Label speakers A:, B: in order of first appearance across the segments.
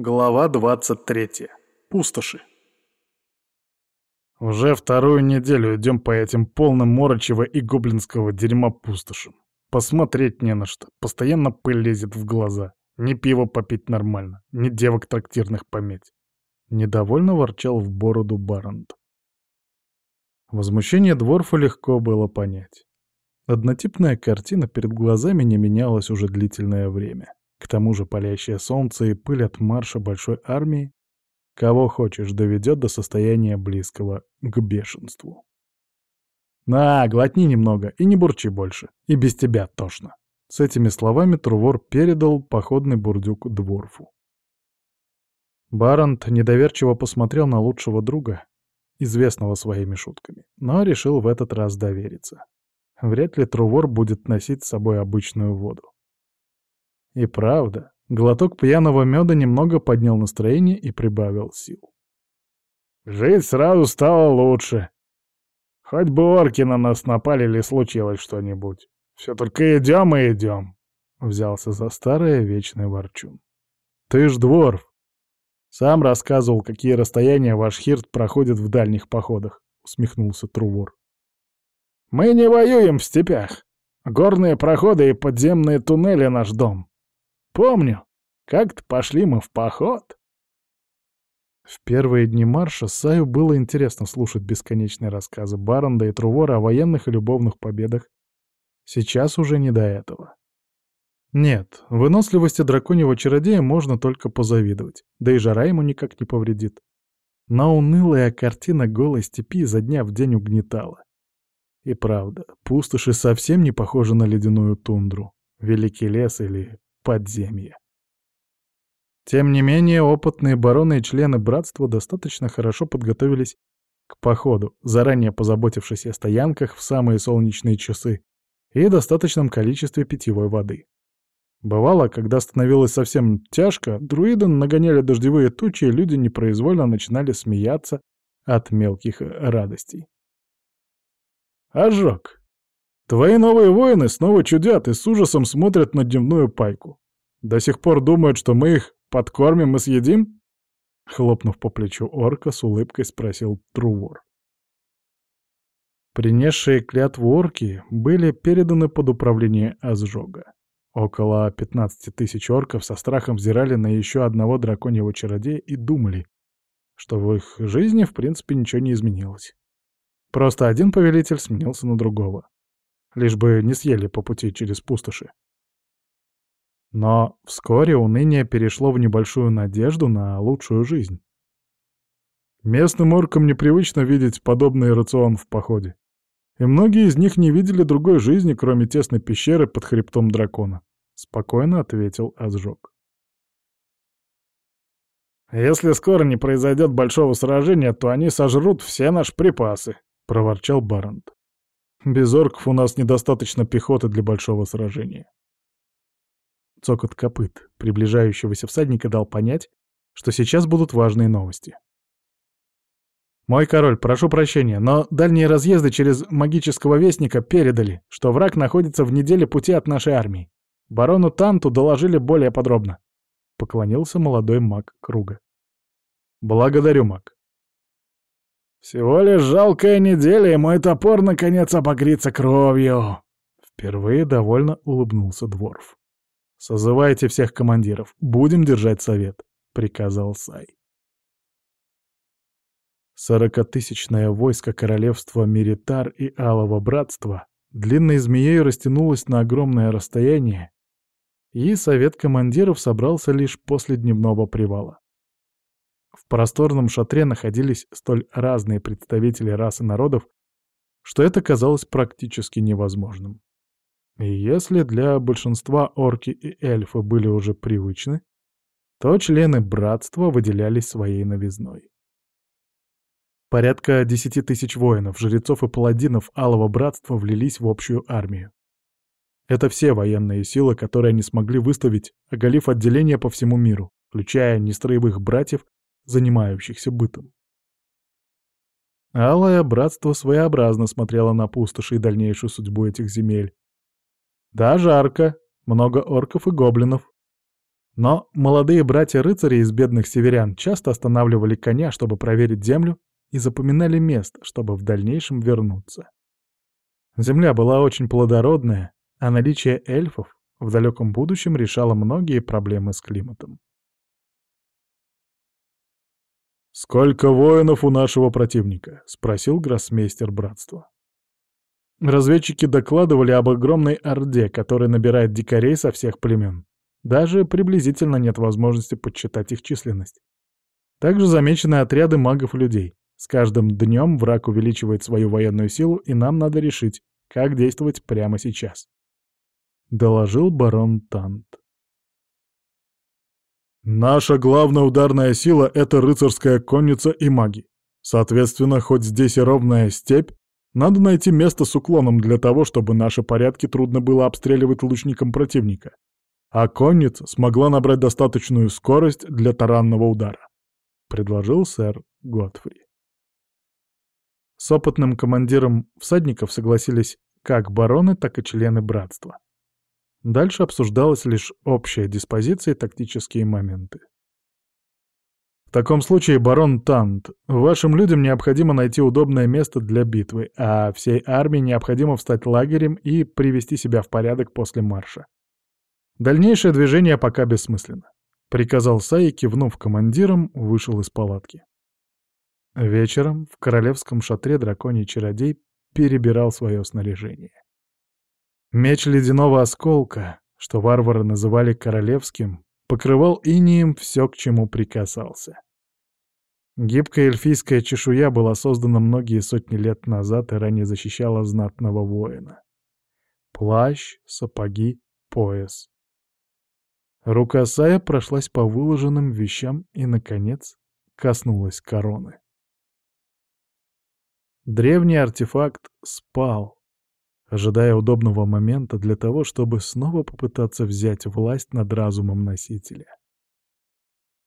A: Глава 23. Пустоши. Уже вторую неделю идем по этим полным морочего и гоблинского дерьма пустошам. Посмотреть не на что. Постоянно пыль лезет в глаза. Ни пиво попить нормально, ни девок трактирных пометь. Недовольно ворчал в бороду Барант. Возмущение Дворфа легко было понять. Однотипная картина перед глазами не менялась уже длительное время. К тому же палящее солнце и пыль от марша большой армии кого хочешь доведет до состояния близкого к бешенству. «На, глотни немного и не бурчи больше, и без тебя тошно». С этими словами Трувор передал походный бурдюк Дворфу. Барант недоверчиво посмотрел на лучшего друга, известного своими шутками, но решил в этот раз довериться. Вряд ли Трувор будет носить с собой обычную воду. И правда, глоток пьяного меда немного поднял настроение и прибавил сил. Жить сразу стало лучше. Хоть бы орки на нас напали или случилось что-нибудь. Все только идем и идем. Взялся за старое вечный ворчун. Ты ж дворф. Сам рассказывал, какие расстояния ваш хирт проходит в дальних походах, усмехнулся Трувор. Мы не воюем в степях. Горные проходы и подземные туннели — наш дом. Помню, как-то пошли мы в поход. В первые дни марша Саю было интересно слушать бесконечные рассказы Баронда и Трувора о военных и любовных победах. Сейчас уже не до этого. Нет, выносливости драконьего чародея можно только позавидовать, да и жара ему никак не повредит. Но унылая картина голой степи за дня в день угнетала. И правда, пустоши совсем не похожи на ледяную тундру, великий лес или подземье. Тем не менее, опытные бароны и члены братства достаточно хорошо подготовились к походу, заранее позаботившись о стоянках в самые солнечные часы и достаточном количестве питьевой воды. Бывало, когда становилось совсем тяжко, друиды нагоняли дождевые тучи, и люди непроизвольно начинали смеяться от мелких радостей. Ожог. Твои новые воины снова чудят и с ужасом смотрят на дневную пайку. До сих пор думают, что мы их подкормим и съедим?» Хлопнув по плечу орка, с улыбкой спросил Трувор. Принесшие клятву орки были переданы под управление Азжога. Около 15 тысяч орков со страхом взирали на еще одного драконьего чародея и думали, что в их жизни в принципе ничего не изменилось. Просто один повелитель сменился на другого лишь бы не съели по пути через пустоши. Но вскоре уныние перешло в небольшую надежду на лучшую жизнь. Местным оркам непривычно видеть подобный рацион в походе. И многие из них не видели другой жизни, кроме тесной пещеры под хребтом дракона. Спокойно ответил Азжок. «Если скоро не произойдет большого сражения, то они сожрут все наши припасы», — проворчал Барант. Без орков у нас недостаточно пехоты для большого сражения. Цокот копыт приближающегося всадника дал понять, что сейчас будут важные новости. «Мой король, прошу прощения, но дальние разъезды через магического вестника передали, что враг находится в неделе пути от нашей армии. Барону Танту доложили более подробно», — поклонился молодой маг круга. «Благодарю, маг. Всего лишь жалкая неделя, и мой топор наконец обогрится кровью. Впервые довольно улыбнулся Дворф. «Созывайте всех командиров, будем держать совет», — приказал Сай. Сорокатысячное войско королевства Миритар и Алого Братства длинной змеей растянулось на огромное расстояние, и совет командиров собрался лишь после дневного привала. В просторном шатре находились столь разные представители рас и народов, что это казалось практически невозможным. Если для большинства орки и эльфы были уже привычны, то члены братства выделялись своей новизной. Порядка десяти тысяч воинов, жрецов и паладинов Алого Братства влились в общую армию. Это все военные силы, которые они смогли выставить, оголив отделения по всему миру, включая нестроевых братьев занимающихся бытом. Алое братство своеобразно смотрело на пустоши и дальнейшую судьбу этих земель. Да, жарко, много орков и гоблинов. Но молодые братья-рыцари из бедных северян часто останавливали коня, чтобы проверить землю, и запоминали место, чтобы в дальнейшем вернуться. Земля была очень плодородная, а наличие эльфов в далеком будущем решало многие проблемы с климатом. «Сколько воинов у нашего противника?» — спросил гроссмейстер братства. Разведчики докладывали об огромной орде, которая набирает дикарей со всех племен. Даже приблизительно нет возможности подсчитать их численность. Также замечены отряды магов и людей. С каждым днем враг увеличивает свою военную силу, и нам надо решить, как действовать прямо сейчас. Доложил барон Тант. Наша главная ударная сила — это рыцарская конница и маги. Соответственно, хоть здесь и ровная степь, надо найти место с уклоном для того, чтобы наши порядки трудно было обстреливать лучникам противника. А конница смогла набрать достаточную скорость для таранного удара, — предложил сэр Готфри. С опытным командиром всадников согласились как бароны, так и члены братства. Дальше обсуждалась лишь общая диспозиция и тактические моменты. В таком случае, барон Тант, вашим людям необходимо найти удобное место для битвы, а всей армии необходимо встать лагерем и привести себя в порядок после марша. Дальнейшее движение пока бессмысленно. Приказал Саи, кивнув командиром, вышел из палатки. Вечером в королевском шатре драконий чародей перебирал свое снаряжение. Меч ледяного осколка, что варвары называли королевским, покрывал инием все, к чему прикасался. Гибкая эльфийская чешуя была создана многие сотни лет назад и ранее защищала знатного воина. Плащ, сапоги, пояс. Рука Сая прошлась по выложенным вещам и, наконец, коснулась короны. Древний артефакт спал, ожидая удобного момента для того, чтобы снова попытаться взять власть над разумом носителя.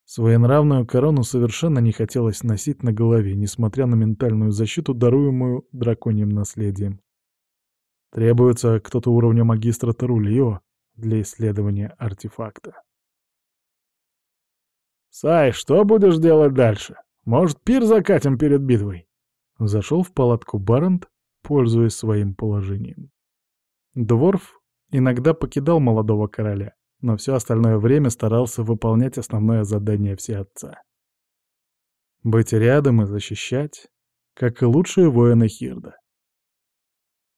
A: Своенравную корону совершенно не хотелось носить на голове, несмотря на ментальную защиту, даруемую драконьим наследием. Требуется кто-то уровня магистра Тарулио для исследования артефакта. «Сай, что будешь делать дальше? Может, пир закатим перед битвой?» Зашел в палатку Барант, пользуясь своим положением. Дворф иногда покидал молодого короля, но все остальное время старался выполнять основное задание всеотца. Быть рядом и защищать, как и лучшие воины Хирда.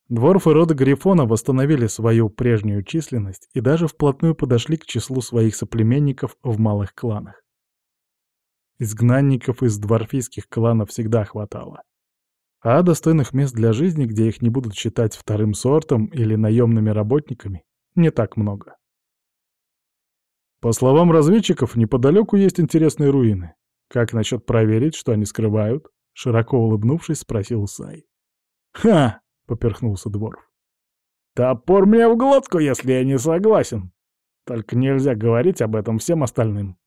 A: Дворфы рода Грифона восстановили свою прежнюю численность и даже вплотную подошли к числу своих соплеменников в малых кланах. Изгнанников из дворфийских кланов всегда хватало. А достойных мест для жизни, где их не будут считать вторым сортом или наемными работниками, не так много. По словам разведчиков, неподалеку есть интересные руины. Как насчет проверить, что они скрывают? Широко улыбнувшись, спросил Сай. «Ха!» — поперхнулся Дворф. «Топор мне в глотку, если я не согласен. Только нельзя говорить об этом всем остальным».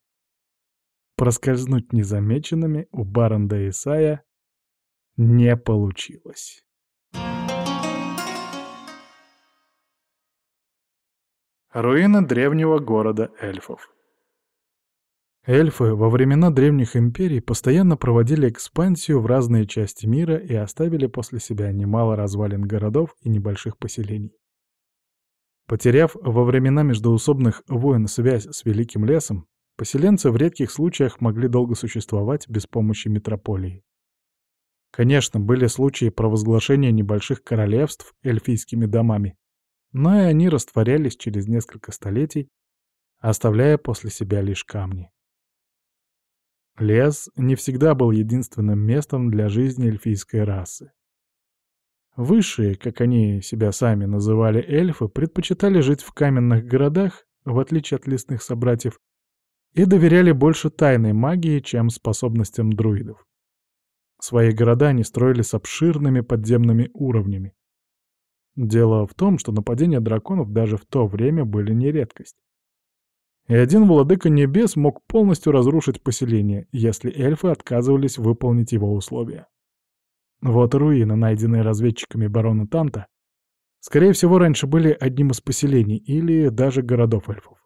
A: Проскользнуть незамеченными у Баранда и Сая не получилось. Руины древнего города эльфов Эльфы во времена древних империй постоянно проводили экспансию в разные части мира и оставили после себя немало развалин городов и небольших поселений. Потеряв во времена междоусобных войн связь с Великим лесом, поселенцы в редких случаях могли долго существовать без помощи метрополии. Конечно, были случаи провозглашения небольших королевств эльфийскими домами, но и они растворялись через несколько столетий, оставляя после себя лишь камни. Лес не всегда был единственным местом для жизни эльфийской расы. Высшие, как они себя сами называли эльфы, предпочитали жить в каменных городах, в отличие от лесных собратьев, и доверяли больше тайной магии, чем способностям друидов. Свои города они строили с обширными подземными уровнями. Дело в том, что нападения драконов даже в то время были не редкость. И один владыка небес мог полностью разрушить поселение, если эльфы отказывались выполнить его условия. Вот руины, найденные разведчиками барона Танта, скорее всего, раньше были одним из поселений или даже городов эльфов.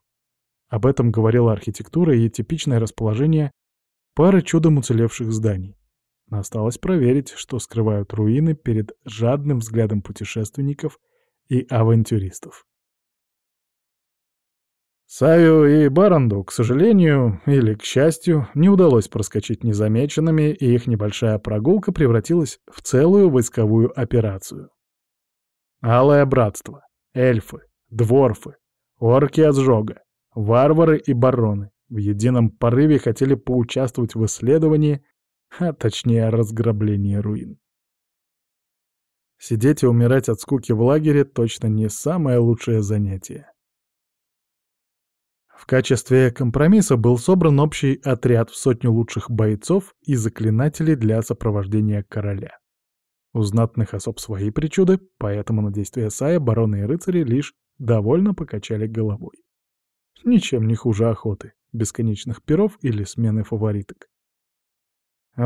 A: Об этом говорила архитектура и типичное расположение пары чудом уцелевших зданий. Осталось проверить, что скрывают руины перед жадным взглядом путешественников и авантюристов. Саю и Баранду, к сожалению, или к счастью, не удалось проскочить незамеченными, и их небольшая прогулка превратилась в целую войсковую операцию. Алое братство, эльфы, дворфы, орки отжога, варвары и бароны в едином порыве хотели поучаствовать в исследовании, а точнее разграблении руин. Сидеть и умирать от скуки в лагере точно не самое лучшее занятие. В качестве компромисса был собран общий отряд в сотню лучших бойцов и заклинателей для сопровождения короля. У знатных особ свои причуды, поэтому на действия Сая бароны и рыцари лишь довольно покачали головой. Ничем не хуже охоты, бесконечных перов или смены фавориток.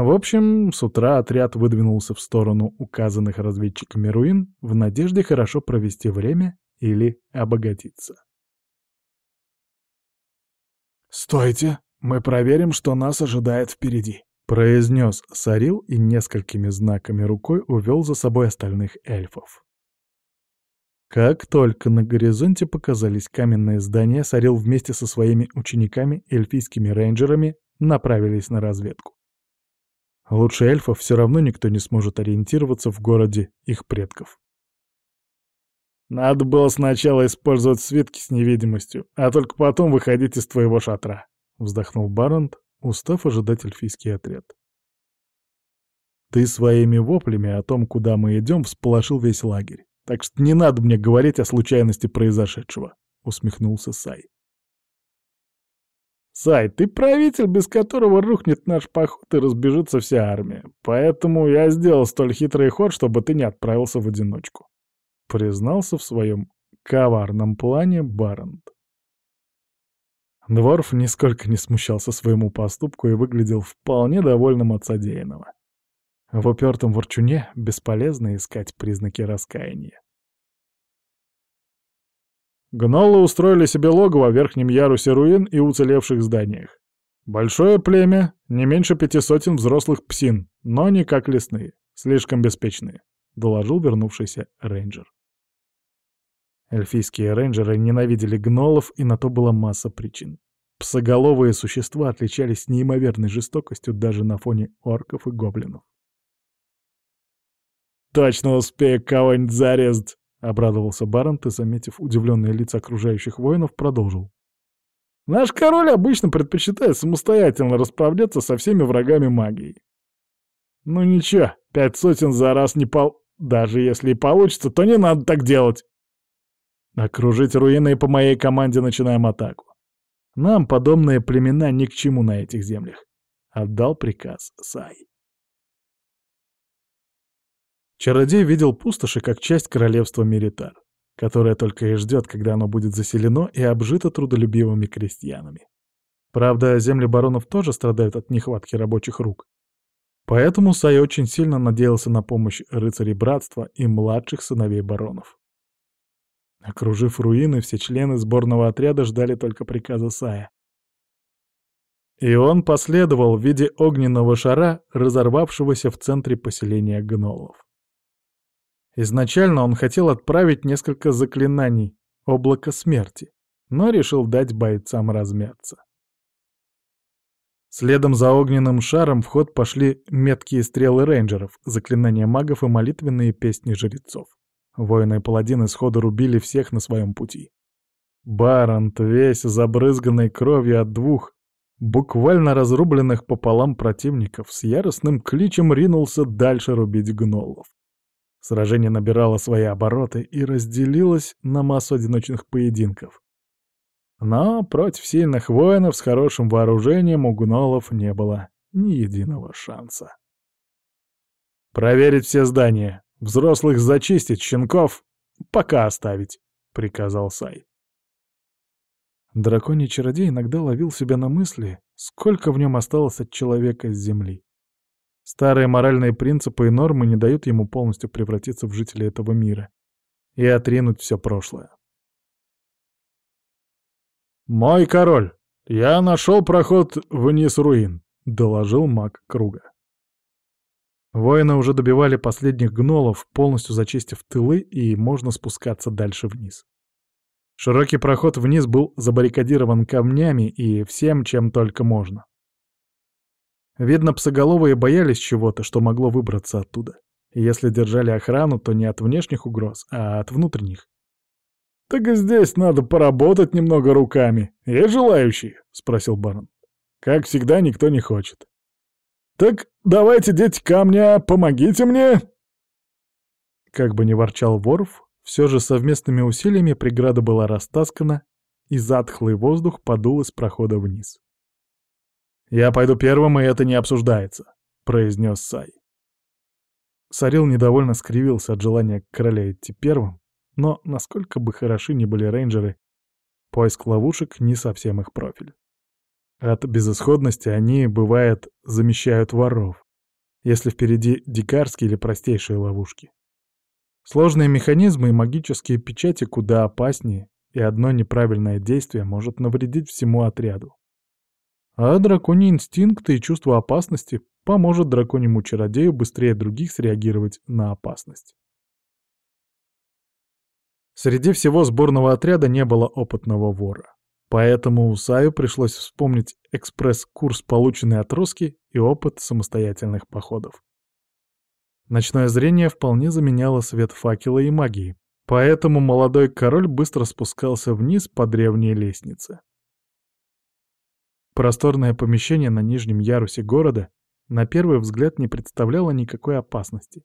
A: В общем, с утра отряд выдвинулся в сторону указанных разведчиками руин в надежде хорошо провести время или обогатиться. «Стойте, мы проверим, что нас ожидает впереди», — произнес Сарил и несколькими знаками рукой увел за собой остальных эльфов. Как только на горизонте показались каменные здания, Сарил вместе со своими учениками, эльфийскими рейнджерами, направились на разведку. Лучше эльфов все равно никто не сможет ориентироваться в городе их предков. Надо было сначала использовать свитки с невидимостью, а только потом выходить из твоего шатра», — вздохнул Барант, устав ожидать эльфийский отряд. «Ты своими воплями о том, куда мы идем, всполошил весь лагерь, так что не надо мне говорить о случайности произошедшего», — усмехнулся Сай. «Сай, ты правитель, без которого рухнет наш поход и разбежится вся армия, поэтому я сделал столь хитрый ход, чтобы ты не отправился в одиночку признался в своем коварном плане Барант. Дворф нисколько не смущался своему поступку и выглядел вполне довольным от содеянного. В упертом ворчуне бесполезно искать признаки раскаяния. Гнолы устроили себе логово в верхнем ярусе руин и уцелевших зданиях. Большое племя, не меньше пяти сотен взрослых псин, но не как лесные, слишком беспечные, — доложил вернувшийся рейнджер. Эльфийские рейнджеры ненавидели гнолов, и на то была масса причин. Псоголовые существа отличались неимоверной жестокостью даже на фоне орков и гоблинов. «Точно успею кого-нибудь зарезать!» — обрадовался Барант и, заметив удивленные лица окружающих воинов, продолжил. «Наш король обычно предпочитает самостоятельно расправляться со всеми врагами магии. Ну ничего, пять сотен за раз не пол... Даже если и получится, то не надо так делать!» Окружить руины и по моей команде начинаем атаку. Нам подобные племена ни к чему на этих землях. Отдал приказ Сай. Чародей видел пустоши как часть королевства Меритар, которое только и ждет, когда оно будет заселено и обжито трудолюбивыми крестьянами. Правда, земли баронов тоже страдают от нехватки рабочих рук. Поэтому Сай очень сильно надеялся на помощь рыцарей братства и младших сыновей баронов. Окружив руины, все члены сборного отряда ждали только приказа Сая. И он последовал в виде огненного шара, разорвавшегося в центре поселения гнолов. Изначально он хотел отправить несколько заклинаний облака смерти, но решил дать бойцам размяться. Следом за огненным шаром в ход пошли меткие стрелы рейнджеров, заклинания магов и молитвенные песни жрецов. Воины и паладины сходу рубили всех на своем пути. Барант, весь забрызганный кровью от двух, буквально разрубленных пополам противников, с яростным кличем ринулся дальше рубить гнолов. Сражение набирало свои обороты и разделилось на массу одиночных поединков. Но против сильных воинов с хорошим вооружением у гнолов не было ни единого шанса. «Проверить все здания», Взрослых зачистить, щенков пока оставить, — приказал Сай. Драконий чародей иногда ловил себя на мысли, сколько в нем осталось от человека с земли. Старые моральные принципы и нормы не дают ему полностью превратиться в жителя этого мира и отринуть все прошлое. «Мой король, я нашел проход вниз руин», — доложил маг круга. Воины уже добивали последних гнолов, полностью зачистив тылы, и можно спускаться дальше вниз. Широкий проход вниз был забаррикадирован камнями и всем, чем только можно. Видно, псоголовые боялись чего-то, что могло выбраться оттуда. И если держали охрану, то не от внешних угроз, а от внутренних. «Так и здесь надо поработать немного руками. Есть желающие?» — спросил барон. «Как всегда, никто не хочет». «Так давайте, дети камня, помогите мне!» Как бы ни ворчал Ворф, все же совместными усилиями преграда была растаскана, и затхлый воздух подул из прохода вниз. «Я пойду первым, и это не обсуждается», — произнес Сай. Сарил недовольно скривился от желания короля идти первым, но насколько бы хороши ни были рейнджеры, поиск ловушек не совсем их профиль. От безысходности они, бывает, замещают воров, если впереди дикарские или простейшие ловушки. Сложные механизмы и магические печати куда опаснее, и одно неправильное действие может навредить всему отряду. А драконий инстинкты и чувство опасности поможет драконьему чародею быстрее других среагировать на опасность. Среди всего сборного отряда не было опытного вора. Поэтому Усаю пришлось вспомнить экспресс-курс, полученный от Роски, и опыт самостоятельных походов. Ночное зрение вполне заменяло свет факела и магии, поэтому молодой король быстро спускался вниз по древней лестнице. Просторное помещение на нижнем ярусе города на первый взгляд не представляло никакой опасности.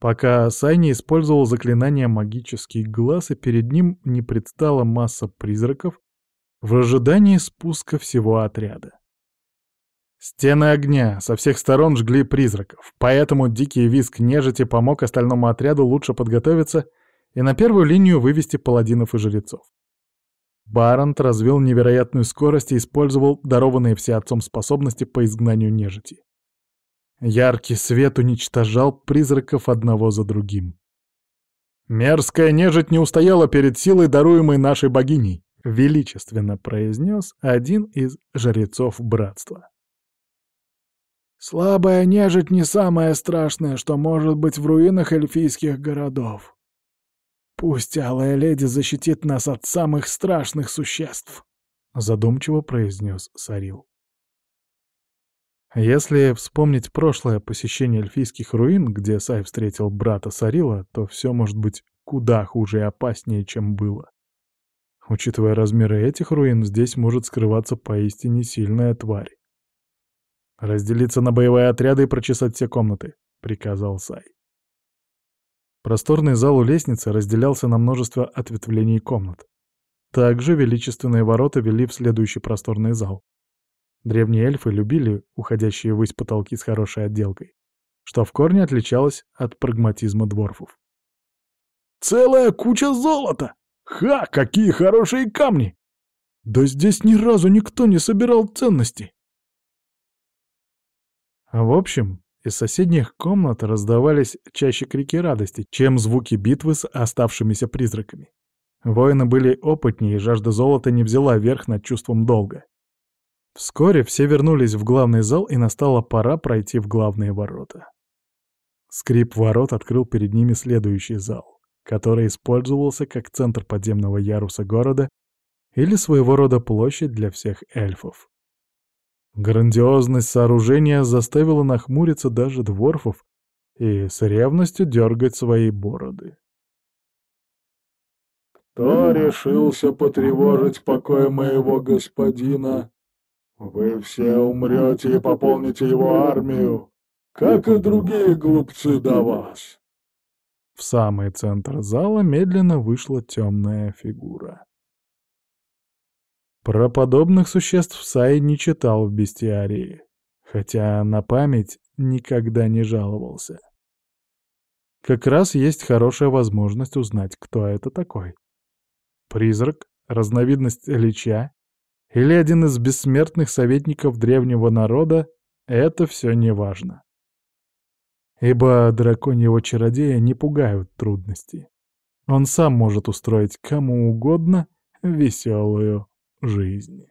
A: Пока Сай не использовал заклинание «Магический глаз», и перед ним не предстала масса призраков, в ожидании спуска всего отряда. Стены огня со всех сторон жгли призраков, поэтому дикий виск нежити помог остальному отряду лучше подготовиться и на первую линию вывести паладинов и жрецов. Барант развил невероятную скорость и использовал дарованные всеотцом способности по изгнанию нежити. Яркий свет уничтожал призраков одного за другим. Мерзкая нежить не устояла перед силой, даруемой нашей богиней величественно произнес один из жрецов братства. «Слабая нежить не самое страшное, что может быть в руинах эльфийских городов. Пусть Алая Леди защитит нас от самых страшных существ», — задумчиво произнес Сарил. Если вспомнить прошлое посещение эльфийских руин, где Сай встретил брата Сарила, то все может быть куда хуже и опаснее, чем было. Учитывая размеры этих руин, здесь может скрываться поистине сильная тварь. «Разделиться на боевые отряды и прочесать все комнаты», — приказал Сай. Просторный зал у лестницы разделялся на множество ответвлений комнат. Также величественные ворота вели в следующий просторный зал. Древние эльфы любили уходящие ввысь потолки с хорошей отделкой, что в корне отличалось от прагматизма дворфов. «Целая куча золота!» Ха, какие хорошие камни! Да здесь ни разу никто не собирал ценности. В общем, из соседних комнат раздавались чаще крики радости, чем звуки битвы с оставшимися призраками. Воины были опытнее, и жажда золота не взяла верх над чувством долга. Вскоре все вернулись в главный зал, и настала пора пройти в главные ворота. Скрип ворот открыл перед ними следующий зал который использовался как центр подземного яруса города или своего рода площадь для всех эльфов. Грандиозность сооружения заставила нахмуриться даже дворфов и с ревностью дергать свои бороды.
B: «Кто решился потревожить покой моего господина? Вы все умрете и пополните его армию, как и другие глупцы до вас.
A: В самый центр зала медленно вышла темная фигура. Про подобных существ Сай не читал в бестиарии, хотя на память никогда не жаловался. Как раз есть хорошая возможность узнать, кто это такой. Призрак, разновидность лича или один из бессмертных советников древнего народа — это все не важно ибо драконьего чародея не пугают трудности. Он сам может устроить кому угодно веселую жизни.